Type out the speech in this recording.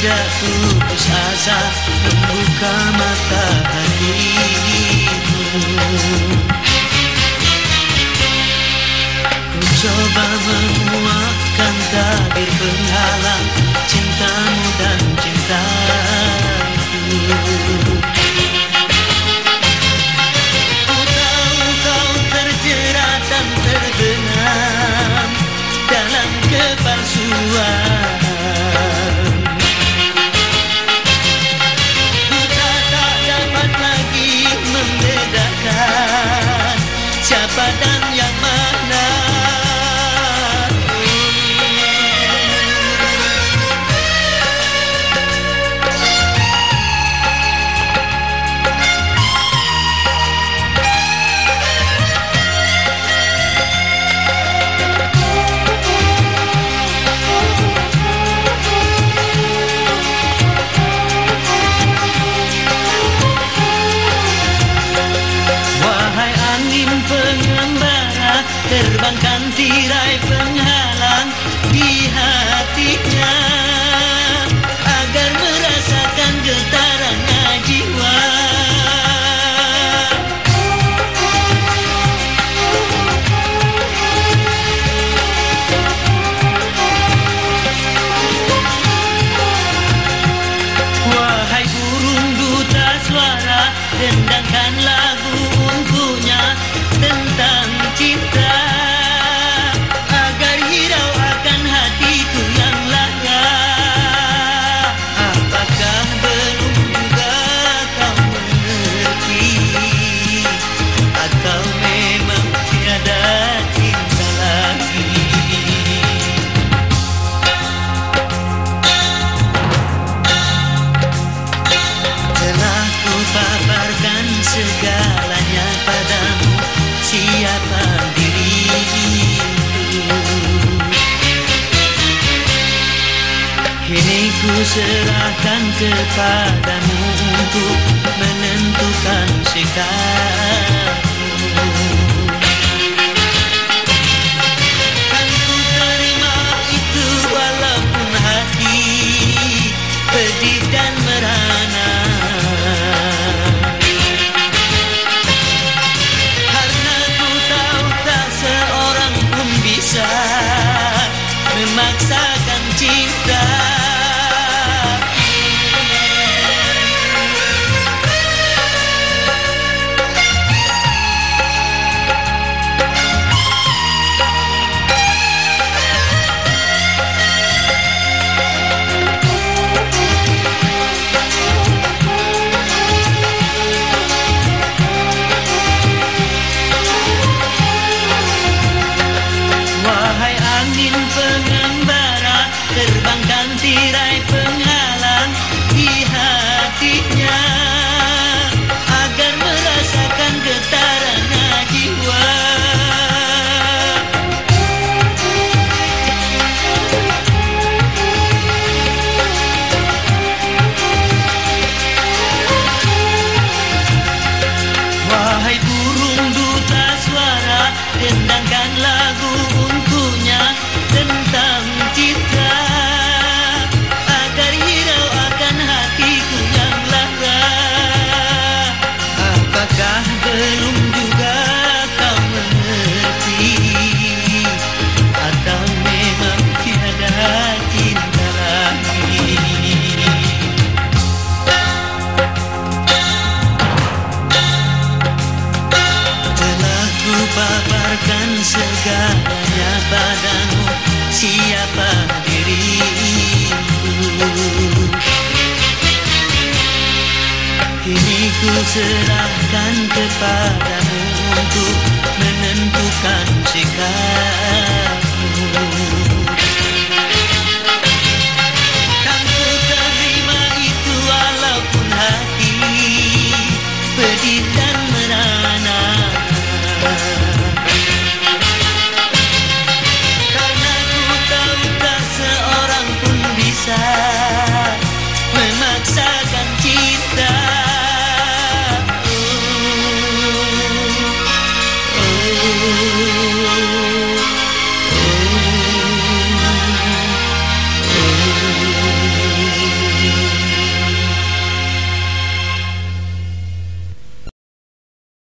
tidak putus asa membuka mata penghalang cintamu dan cintaku. Ku tahu kau terjerat dan terbenam dalam kepalsuan. Kita tak dapat lagi membedakan siapa dan yang mana tirai penghalang di hatinya Agar merasakan getarannya jiwa. Wahai burung duta suara Dendangkan Siapa diriku. Kini ku serahkan kepadamu Untuk memaksakan cinta Siapa padamu siapa diriku? Kini ku serahkan kepadamu Untuk menentukan sikapmu.